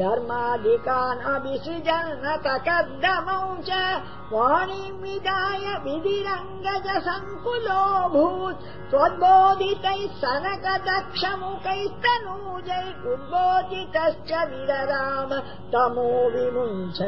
धर्माधिका अभिसृजन्नतकद्दमौ च वाणीम् विदाय विधिरङ्गज सङ्कुलोऽभूत् त्वद्बोधितैः सनक दक्षमुखैस्तनूजैः उद्बोधितश्च विरराम तमो विमुञ्च